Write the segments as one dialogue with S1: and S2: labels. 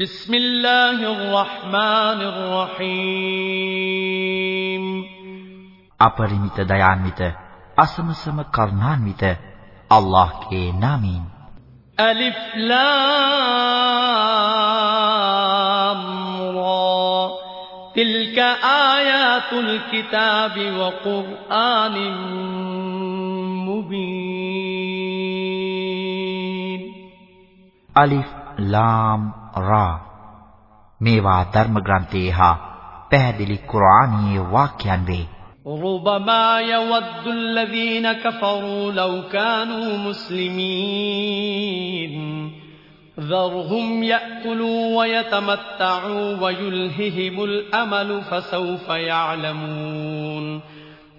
S1: بسم الله الرحمن الرحيم
S2: අපරිමිත දයාන්විත අසමසම කරුණාන්විත අල්ලාහ්ගේ නාමයෙන්
S1: ألف لام را تلك آيات الكتاب وقرآن مبين
S2: අලිෆ් ලාම් රා මේවා ධර්ම ග්‍රන්ථයේ හා පැහැදිලි කුර්ආනීය වාක්‍යයන් වේ
S1: ربما يود الذين كفروا لو كانوا مسلمين ذرهم يأكلوا ويتمتعوا ويلههم الأمل فسوف يعلمون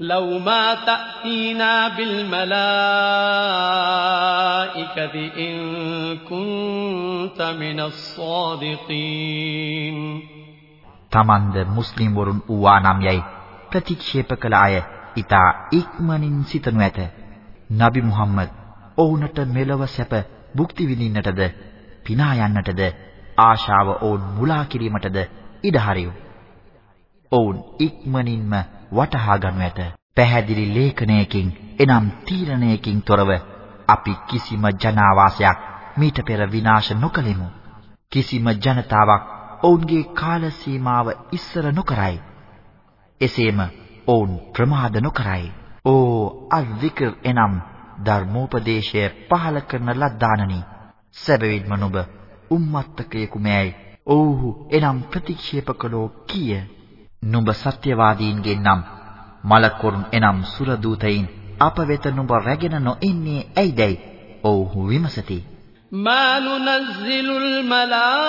S1: لو ما تأتينا بالملائكة إن كنت من الصادقين
S2: තමන්ද මුස්ලිම් වරුන් වූවා නම් යයි ප්‍රතික්ෂේප කළ අය ඊතා ඉක්මනින් සිතනු ඇත. නබි මුහම්මද් ඔවුන්ට මෙලව සැප භුක්ති විඳින්නටද පිනා යන්නටද ආශාව ඔවුන් මුලා කිරීමටද ඉඩ හරියු. ඔවුන් ඉක්මනින්ම වටහා ගනු ඇත. පැහැදිලි ලේඛනයකින් එනම් තීරණයකින් තොරව අපි කිසිම ජනාවාසයක් මීට පෙර විනාශ නොකළෙමු. කිසිම ජනතාවක් ඔවුන්ගේ කාල සීමාව ඉස්සර නොකරයි. එසේම ඔවුන් ප්‍රමාද නොකරයි. ඕ අල්විකර් එනම් ධර්මෝපදේශය පහල කරන ලද්දානනි. සැබවින්ම නුඹ උම්මත්තකයෙකු මෑයි. ඔව්හු එනම් ප්‍රතික්ෂේප කළෝ කීය. නුඹ සත්‍යවාදීන්ගෙන් නම් මලකුරුන් එනම් සුර දූතයින් අප වෙත නුඹ රැගෙන නොඑන්නේ ඇයිදයි ඔව්හු විමසති.
S1: ما ننزل الملائكة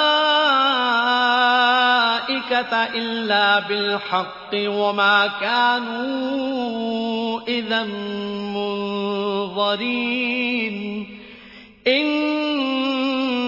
S1: إلا بالحق وما كانوا إذا منظرين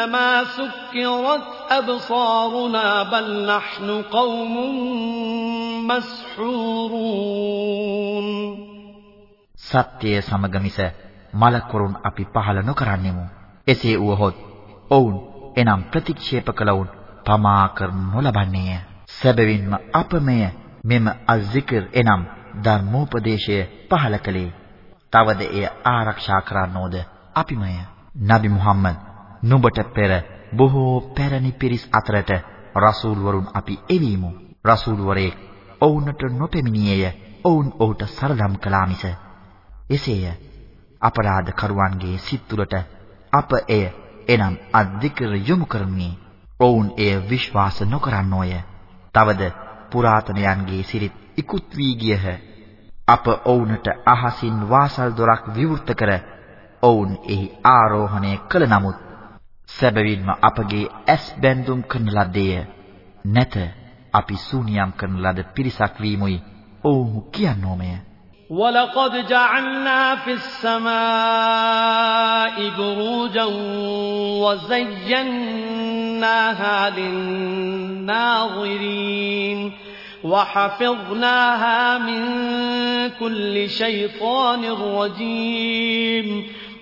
S1: إنما سكرت أبصارنا بل نحن قوم مسحورون
S2: සත්‍යය සමග මිස මලකුරුන් අපි පහල නොකරන්නෙමු. එසේ වුවහොත් ඔවුන් එනම් ප්‍රතික්ෂේප කළවුන් පමා කරනු නොලබන්නේය. සැබවින්ම අපමය මෙම අස්සිකර් එනම් ධර්මෝපදේශය පහල කළේ. තවද එය ආරක්ෂා කරන්නෝද අපිමය. නබි මුහම්මද් නුඹට පෙර බොහෝ පැරණි පිරිස් අතරට රසූල් වරුන් අපි එවීමු. රසූල් වරේ ඔවුන්ට නොපෙමිණියේය. ඔවුන් ඔහුට සරදම් කළා මිස. එසේය. අපරාධ කරුවන්ගේ සිත් තුළට අප එය එනම් අධිකර යොමු කරන්නේ. ඔවුන් එය විශ්වාස නොකරනෝය. තවද පුරාතනයන්ගේ සිරිත් ඉක්ුත් වී ගියහ. අප ඔවුන්ට අහසින් වාසල් දොරක් විවෘත කර ඔවුන් එහි ආරෝහණය කළ නමුත් සැබවින්ම අපගේ ඇස් බැඳුම් කරන ලද්දේය. නැත අපි සූනියම් කරන ලද පිරිසක් වීමුයි ඔවුහු කියනෝමය.
S1: ولقد جعلنا في السماء بروجا وزيناها للناظرين وحفظناها من كل شيطان رجيم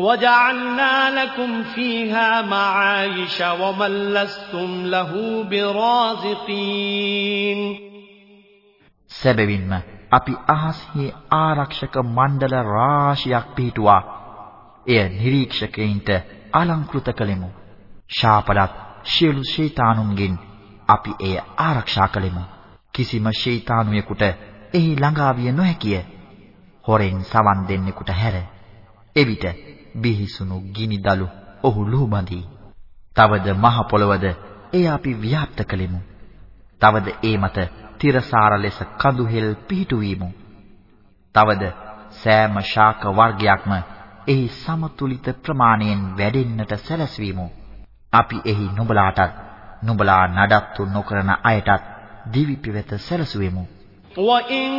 S1: وجعلنا لكم فيها معايش ومن لستم له برازقين
S2: සැබවින්ම අපි අහස්හි ආරක්ෂක මණ්ඩල රාශියක් පිහිටුවා. එය නිරීක්ෂකයින්ට අලංකృత කළෙමු. ශාපලත් සියලු ෂයිතානුන්ගෙන් අපි එය ආරක්ෂා කළෙමු. කිසිම ෂයිතානුවෙකුට එහි ළඟාවිය නොහැකිය. හොරෙන් සවන් දෙන්නෙකුට හැර එවිට බිහිසුණු ගිනි දළු ඔහු ලුහුබඳී. තවද මහ පොළවද එය අපි ව්‍යාප්ත කළෙමු. තවද ඒ මත තිරසාර ලෙස කඳු හෙල් පිහිටුවීමු. තවද සෑම ශාක වර්ගයක්ම එහි සමතුලිත ප්‍රමාණයෙන් වැඩෙන්නට සැලැස්වීමු. අපි එහි නුඹලාටත් නුඹලා නඩත්තු නොකරන අයටත් දිවි පිවෙත සැලසුවෙමු.
S1: وَإِن مِّن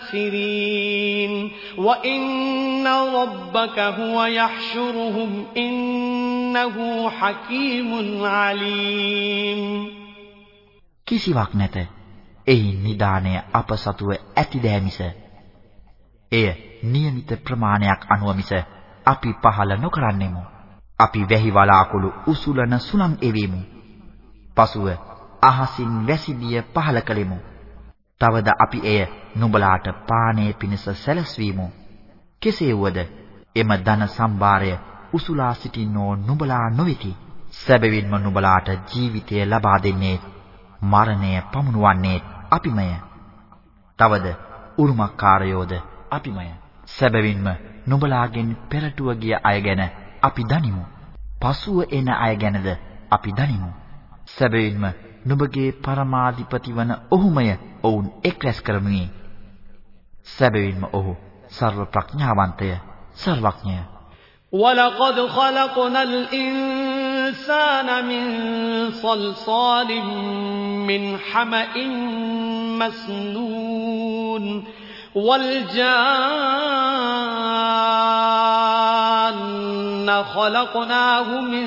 S1: وَإِنَّ رَبَّكَ هُوَ يَحْشُرُهُمْ إِنَّهُ حَكِيمٌ عَلِيمٌ
S2: කිසිවක් නැත. එහි නිදානය අප සතුව ඇතිදෑ මිස. එය નિયમિત ප්‍රමාණයක් අනුව මිස අපි පහල නොකරන්නෙමු. අපි වැහි වලාකුළු උසුලන සුළං එවෙමු. පසුව අහසින් වැසිබිය පහල කළෙමු. තවද අපි එය නුඹලාට පානයේ පිණිස සැලැස්වීමු. කෙසේ වුවද එම ධන සම්භාරය උසුලා සිටින්නෝ නුඹලා නොවේති. සැබවින්ම නුඹලාට ජීවිතය ලබා දෙන්නේ මරණය පමුණුවන්නේ අපිමය. තවද උරුමකාරයෝද අපිමය. සැබවින්ම නුඹලාගෙන් පෙරටුව ගිය අය ගැන අපි දනිමු. පසුව එන අය ගැනද අපි දනිමු. සැබවින්ම නුඹගේ පරමාධිපති වන ඔහුමය ඔවුන් එක්රැස් කරනුයේ. සැබවින්ම ඔහු සර්ව ප්‍රඥාවන්තය, සර්වඥය.
S1: وَلَقَدْ خَلَقْنَا الْإِنسَانَ مِنْ صَلْصَالٍ مِنْ حَمَإٍ مَسْنُونٍ وَالْجَانَّ خَلَقْنَاهُ مِن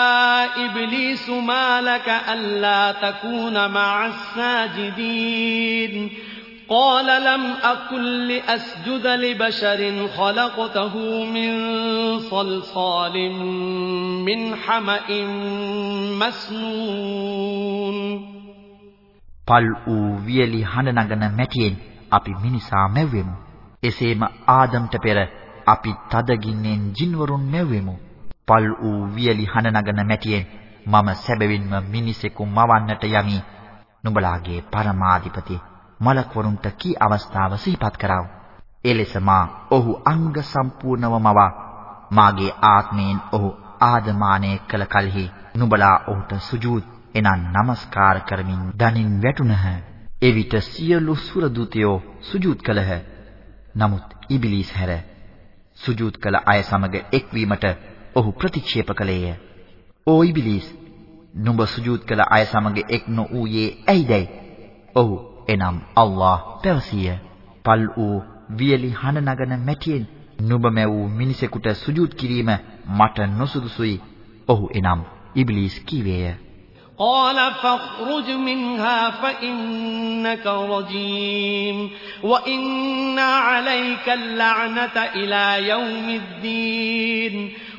S1: إبليس ما لك ألا تكون مع الساجدين قال لم أكن لأسجد لبشر خلقته من صلصال من حمأ مسنون
S2: පල් වූ වියලි හඬ නගන මැටියෙන් අපි මිනිසා මැව්වෙමු. එසේම ආදම්ට පෙර අපි තදගින්නෙන් ජින්වරුන් මැව්වෙමු. පල් වූ වියලි හඬ නගන මැටියෙන් මම සැබවින්ම මිනිසෙකු මවන්නට යමි. නුඹලාගේ පරමාධිපති මලක්වරුන්ට කී අවස්ථාව සිහිපත් කරව. එලෙස මා ඔහු අංග සම්පූර්ණව මවා මාගේ ආත්මයෙන් ඔහු ආදමානය කළ කලෙහි නුඹලා ඔහුට සුජූද් එනන් নমස්කාර කරමින් දනින් වැටුණහ. එවිට සියලු සුරදූතයෝ සුජූද් කළහ. නමුත් ඉබ්ලිස් හැර සුජූද් කළ අය සමග එක්වීමට ඔහු ප්‍රතික්ෂේප කළේය. "ඕ ඉබ්ලිස්, නුඹ සුජූද් කළ අය සමග එක් නොඌයේ ඇයිදයි?" ඔහු එනම් අල්ලාහ් පැවසිය. "පල් වූ වියලි හන නගන මැටියෙන් නුඹ මැවූ මිනිසෙකුට සුජූද් කිරීම මට නොසුදුසුයි." ඔහු එනම් ඉබ්ලිස් කීවේය.
S1: قال فاخرج منها فإنك رجيم وإن عليك اللعنة إلى يوم الدين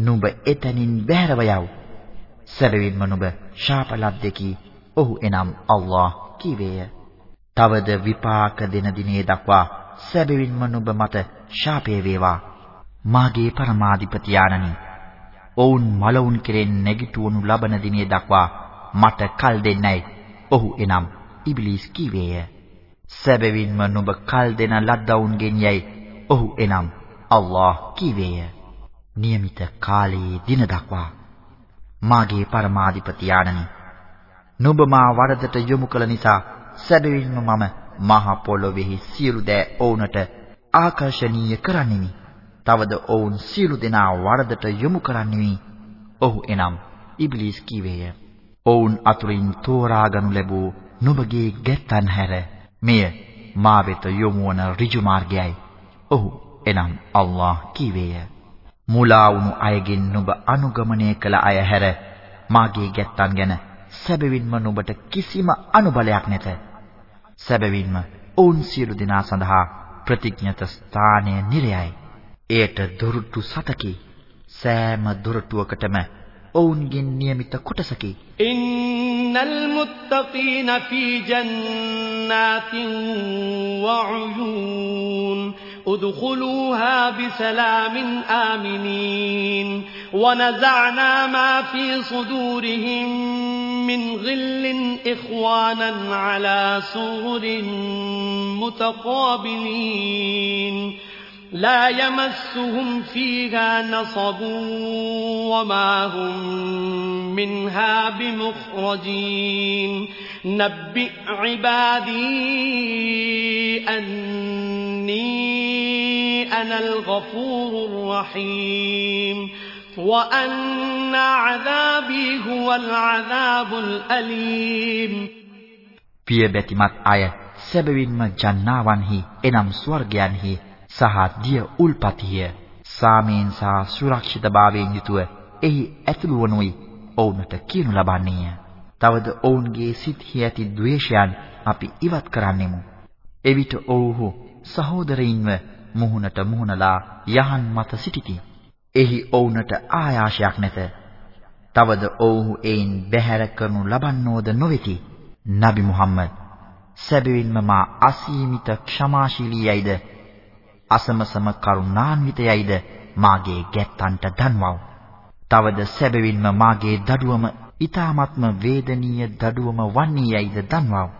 S2: නුඹ එතනින් බැහැරව යව්. සැබවින්ම නුඹ ශාප ලද්දකි. ඔහු එනම් අල්ලාහ් කීවේය. තවද විපාක දෙන දිනේ දක්වා සැබවින්ම නුඹ මත ශාපය වේවා. මාගේ පරමාධිපති ආනනි. ඔවුන් මලවුන් කෙරෙන් නැගිටවනු ලබන දිනේ දක්වා මට කල් දෙන්නයි. ඔහු එනම් ඉබ්ලිස් කීවේය. සැබවින්ම නුඹ කල් දෙන ලද්දවුන්ගෙන් යයි. ඔහු එනම් අල්ලාහ් කීවේය. નિયમિત කාලයේ දින දක්වා මාගේ පරමාධිපති ආනනි නුඹ මා වරදට යොමු කළ නිසා සැබවින්ම මම මහ පොළොවේහි සියලු දෑ ඔවුන්ට ආකර්ෂණීය කරන්නෙමි. තවද ඔවුන් සියලු දෙනා වරදට යොමු කරන්නෙමි. ඔහු එනම් ඉබ්ලිස් කීවේය. ඔවුන් අතුරින් තෝරාගනු ලැබූ නුඹගේ ගැත්තන් හැර මෙය මා වෙත යොමු වන ඍජු මාර්ගයයි. ඔහු එනම් අල්ලාහ් කීවේය. මුලා වුණු අයගෙන් නුඹ අනුගමනය කළ අය හැර මාගේ ගැත්තන් ගැන සැබවින්ම නුඹට කිසිම අනුබලයක් නැත. සැබවින්ම ඔවුන් සියලු දෙනා සඳහා ප්‍රතිඥත ස්ථානය නිරයයි. එයට දොරටු සතකි. සෑම දොරටුවකටම ඔවුන්ගෙන් નિયમિત කොටසකි.
S1: ඉන්නල් මුත්තකීන ෆී ජන්නාතින් වඋයූන් ادخلوها بسلام آمنين ونزعنا ما في صدورهم من غل إخوانا على سور متقابلين. لا يمسهم فيها نصب وما هم منها بمخرجين. نبئ عبادي أني أنا الغفور الرحيم وأن عذابي هو العذاب الأليم
S2: පිය බැතිමත් අය සැබවින්ම ජන්නාවන්හි එනම් ස්වර්ගයන්හි සහ දිය උල්පතිය සාමයෙන් සහ සුරක්ෂිතභාවයෙන් යුතුව එහි ඇතුළු වනුයි ඔවුන්ට කියනු ලබන්නේය. තවද ඔවුන්ගේ සිත්හි ඇති ද්වේෂයන් අපි ඉවත් කරන්නෙමු. එවිට ඔව්හු සහෝදරයින්ව මුහුණට මුහුණලා යහන් මත සිටිති. එහි ඔවුන්ට ආයාශයක් නැත. තවද ඔව්හු එයින් බැහැර කරනු ලබන්නෝද නොවේති. නබි මුහම්මද් සැබවින්ම මා අසීමිත ක්ෂමාශීලීයයිද අසමසම කරුණාන්විතයයිද මාගේ ගැත්තන්ට දන්වව්. තවද සැබවින්ම මාගේ දඩුවම ඊ타ත්ම වේදනීය දඩුවම වන්නේයයිද දන්වව්.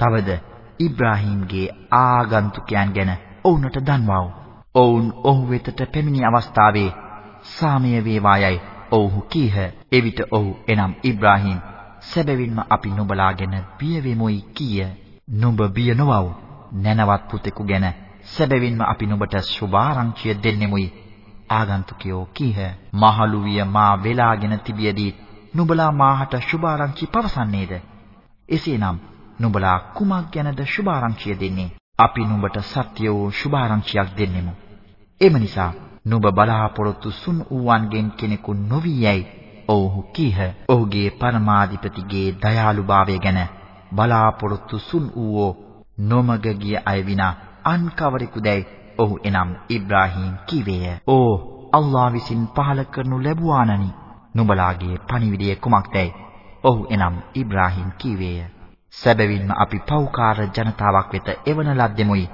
S2: තවද ඉබ්‍රාහීම්ගේ ආගන්තුකයන් ගැන ඔවුන්ට දන්වව්. ඔවුන් ඔහු වෙතට පැමිණි අවස්ථාවේ සාමය වේවායයි ඔව්හු කීහ. එවිට ඔහු එනම් ඉබ්‍රාහීම් සැබවින්ම අපි නුඹලා ගැන බිය වෙමුයි කීය. නුඹ බිය නොවව්. නැනවත් පුතෙකු ගැන සැබවින්ම අපි නුඹට සුභාරංචිය දෙන්නෙමුයි. ආගන්තුකයෝ කීහ. මහලු විය මා වෙලාගෙන තිබියදී නුඹලා මාහට සුභාරංචි පවසන්නේද? එසේනම් නුඹලා කුමක් ගැනද සුභාරංචිය දෙන්නේ? අපි නුඹට සත්‍ය වූ සුභාරංචියක් දෙන්නෙමු. එම නිසා නුඹ බලාපොරොත්තු සුන් වූවන්ගෙන් කෙනෙකු නොවි යයි ඔව්හු කීහ. ඔහුගේ පරමාධිපතිගේ දයාලුභාවය ගැන බලාපොරොත්තු සුන් වූවෝ නොමග ගිය අය විනා අන් කවරෙකුදැයි ඔහු එනම් ඉබ්‍රාහීම් කීවේය. "ඕ අල්ලා විසින් පහල කරනු ලැබුවානනි නුඹලාගේ පණිවිඩය කුමක්දැයි?" ඔහු එනම් ඉබ්‍රාහීම් කීවේය. "සැබවින්ම අපි පෞකාර ජනතාවක් වෙත එවන ලද්දෙමුයි."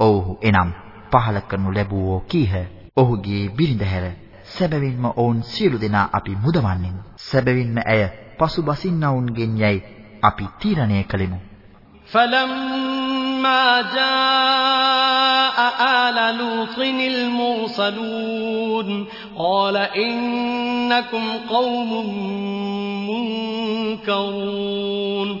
S2: ඔව්හු එනම් පහල කරනු ලැබුවෝ කීහ. ඔහුගේ බිරිඳ හැර සැබවින්ම ඔවුන් සියලු දෙනා අපි මුදවන්නේ. සැබවින්ම ඇය පසුබසින්නවුන්ගෙන් යයි අපි තීරණය කළෙමු.
S1: فلما جاء آل لوط المرسلون قال إنكم قوم منكرون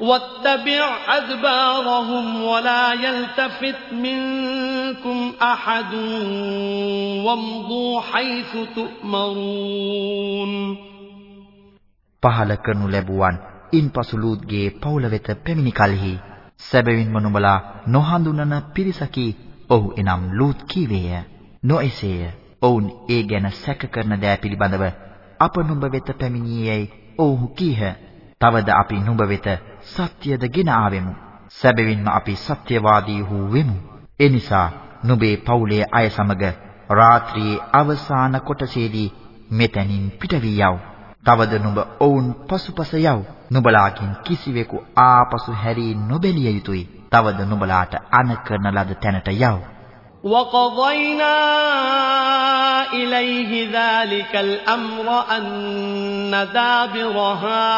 S1: واتبع أدبارهم ولا يلتفت منكم أحد وامضوا حيث تؤمرون
S2: පහල කරනු ලැබුවන් ඉන්පසු ලූත්ගේ පවුල වෙත පැමිණි කලෙහි සැබවින්ම නුඹලා නොහඳුනන පිරිසකි ඔහු එනම් ලූත් කීවේය නොඑසේය ඔවුන් ඒ ගැන සැක කරන දෑ පිළිබඳව අප නුඹ වෙත පැමිණියේයි ඔවුහු කීහ තවද අපි නුඹ වෙත සත්‍යද ගෙන ආවෙමු සැබවින්ම අපි සත්‍යවාදී වූ වෙමු එනිසා නුඹේ පවුලේ අය සමග රාත්‍රියේ අවසාන කොටසේදී මෙතනින් පිට වී යව් තවද නුඹ ඔවුන් පසුපස යව්. නුඹලාකින් කිසිවෙකු ආපසු හැරී නොබැලිය යුතුය. තවද නුඹලාට අන කරන ලද තැනට යව්.
S1: وقضينا إليه ذلك الأمر أن دابر هؤلاء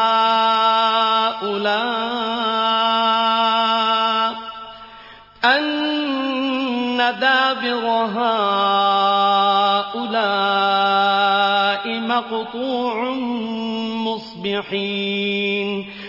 S1: أن دابر هؤلاء مقطوع مصبحين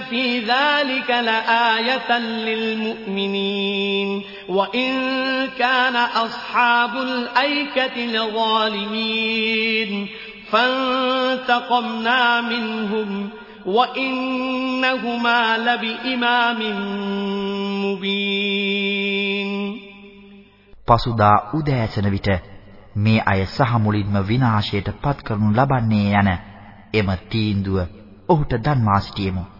S1: في ذلك لآية للمؤمنين وإن كان أصحاب الأيكة لظالمين فانتقمنا منهم وإنهما لبإمام مبين
S2: පසුදා උදෑසන විට මේ අය සහ මුලින්ම විනාශයට පත් කරනු ලබන්නේ යන එම තීන්දුව ඔහුට දන්වා සිටියෙමු.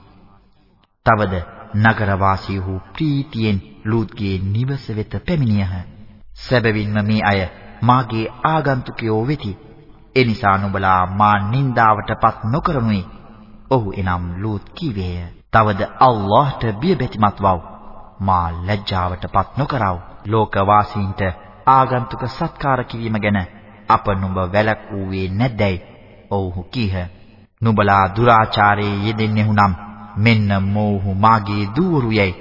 S2: තවද නගරවාසීහු ප්‍රීතියෙන් ලූත්ගේ නිවස වෙත පැමිණියහ. සැබවින්ම මේ අය මාගේ ආගන්තුකයෝ වෙති. එනිසා නුඹලා මා නින්දාවටපත් නොකරමුයි. ඔහු එනම් ලූත් කීවේය. තවද අල්ලාහ්ට බියබැතිමත් වව්. මා ලැජ්ජාවටපත් නොකරව. ලෝකවාසීන්ට ආගන්තුක සත්කාර කිරීම ගැන අප නුඹ වැළැක්වුවේ නැද්දයි? ඔව්හු කීහ. නුඹලා දුරාචාරයේ යෙදෙන්නේහු නම් මෙන්න මෝහු මාගේ දූවරු යයි.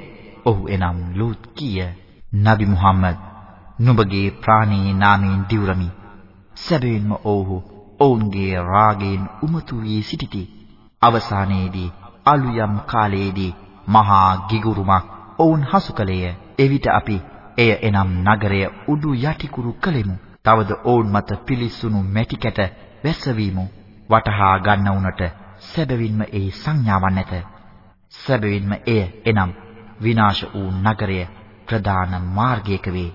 S2: ඔහු එනම් ලූත් කීය. නබි මුහම්මද් නුඹගේ ප්‍රාණී නාමයෙන් දිවුරමි. සැබවින්ම ඔව්හු ඔවුන්ගේ රාගයෙන් උමතු වී සිටිති. අවසානයේදී අලුයම් කාලයේදී මහා ගිගුරුමක් ඔවුන් හසු කළේය. එවිට අපි එය එනම් නගරය උඩු යටිකුරු කළෙමු. තවද ඔවුන් මත පිලිස්සුණු මැටි කැට වැස්සවීමු. වටහා ගන්න උනට සැබවින්ම ඒ සංඥාවක් නැත. සැබවින්ම එය එනම් විනාශ වූ නගරය ප්‍රධාන මාර්ගයක වේ.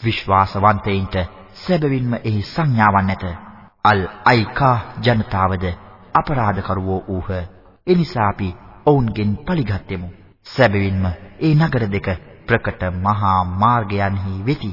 S2: විශ්වාසවන්තයින්ට සැබවින්ම එහි සංඥාවක් නැත. අල් අයිකා ජනතාවද අපරාධකරුවෝ ඌහ. එනිසා අපි ඔවුන්ගෙන් පලිගත්තෙමු. සැබවින්ම ඒ නගර දෙක ප්‍රකට මහා මාර්ගයන්හි වෙති.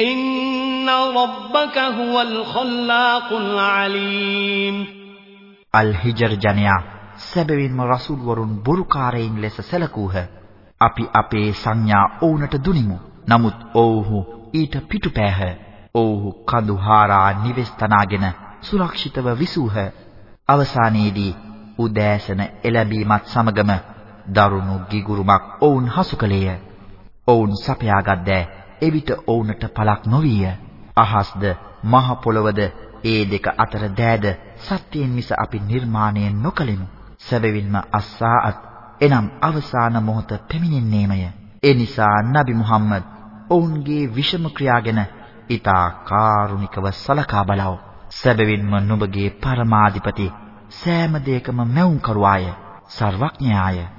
S1: إن ربك هو الخلاق العليم
S2: الهجر جنيا සැබවින්ම රසූල් වරුන් බොරුකාරයින් ලෙස සැලකූහ. අපි අපේ සංඥා ඔවුන්ට දුනිමු. නමුත් ඔව්හු ඊට පිටුපෑහ. ඔව්හු කඳු හාරා නිවෙස් තනාගෙන සුරක්ෂිතව විසූහ. අවසානයේදී උදෑසන එළඹීමත් සමගම දරුණු ගිගුරුමක් ඔවුන් හසු කළේය. ඔවුන් සපයාගත් දෑ එවිට ඔවුන්ට පළක් නොවිය. අහස්ද මහ පොළවද ඒ දෙක අතර දෑද සත්‍යයෙන් මිස අපි නිර්මාණය නොකළෙමු. සැබවින්ම අස්සාත් එනම් අවසාන මොහොත පැමිණෙන්නේමය. ඒ නිසා නබි මුහම්මද් ඔවුන්ගේ විෂම ක්‍රියා ගැන ඊතා කාරුණිකව සලකා බලව. සැබවින්ම නුඹගේ පරමාධිපති සෑම දෙයකම මැවුම් කරුවාය, සර්වඥයාය.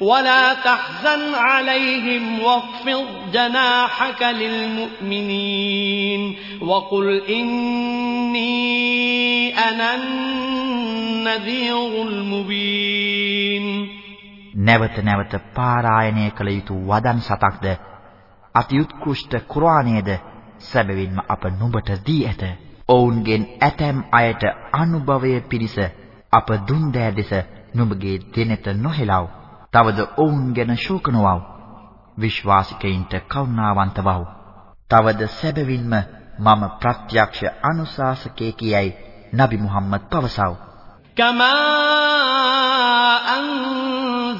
S1: ولا تحزن عليهم واخفض جناحك للمؤمنين وقل إني أنا النذير المبين
S2: නැවත නැවත පාරායණය කළ යුතු වදන් සතක්ද අතිඋත්කෘෂ්ඨ කුර්ආනයේද සැබවින්ම අප නුඹට දී ඇත. ඔවුන්ගෙන් ඇතැම් අයට අනුභවය පිණිස අප දුන් දෑ දෙස නුඹගේ දෙනත නොහෙලව. තවද ඔවුන් ගැන ශෝක නොවව්. විශ්වාසිකයින්ට කරුණාවන්ත වව්. තවද සැබවින්ම මම ප්‍රත්‍යක්ෂ අනුශාසකයෙකියයි නබි මුහම්මද් පවසව.
S1: كما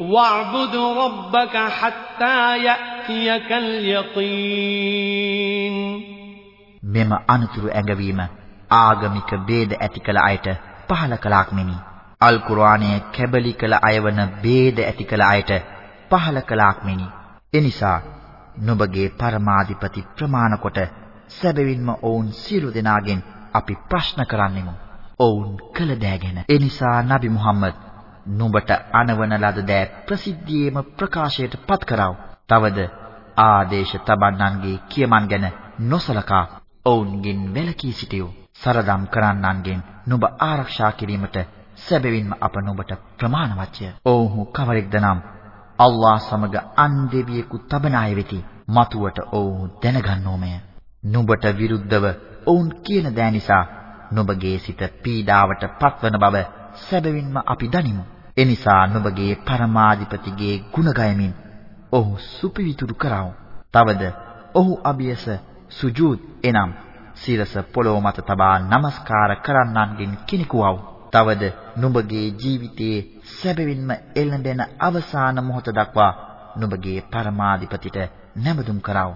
S1: وَاعْبُدْ رَبَّكَ حَتَّى يَأْتِيَكَ الْيَقِينُ
S2: මෙම අනුතුරු ඇඟවීම ආගමික ભેද ඇති කළ අයට පහල කළාක් මෙනි. අල් කුර්ආනයේ කැබලි කළ අයවන ભેද ඇති කළ අයට පහල කළාක් මෙනි. එනිසා නුඹගේ පරමාධිපති ප්‍රමාණ කොට සැබවින්ම ඔවුන් සියලු දෙනාගෙන් අපි ප්‍රශ්න කරන්නෙමු. ඔවුන් කළ දෑ ගැන. එනිසා නබි මුහම්මද් නුඹට අනවන ලද දෑ ප්‍රසිද්ධියේම ප්‍රකාශයට පත් කරව. තවද ආදේශ තබන්නන්ගේ කියමන් ගැන නොසලකා ඔවුන්ගෙන් වැළකී සිටියෝ. සරදම් කරන්නන්ගෙන් නුඹ ආරක්ෂා කිරීමට සැබවින්ම අප නුඹට ප්‍රමාණවත්ය. ඔව්හු කවරෙක්ද නම් අල්ලාහ් සමග අන් දෙවියෙකු තබන අය වෙති. මතුවට ඔවුහු දැනගන්නෝමය. නුඹට විරුද්ධව ඔවුන් කියන දෑ නිසා නුඹගේ සිත පීඩාවට පත්වන බව සැබවින්ම අපි දනිමු. එනිසා නුඹගේ පරමාධිපතිගේ ගුණ ගයමින් ඔහු සුපිවිතුරු කරව. තවද ඔහු අභියස සුජූද් එනම් සිරස පොළොව මත තබා নমස්කාර කරන්නන්ගෙන් කෙනෙකු වව්. තවද නුඹගේ ජීවිතයේ සැබවින්ම එළඹෙන අවසාන මොහොත දක්වා නුඹගේ පරමාධිපතිට නැමදුම් කරව.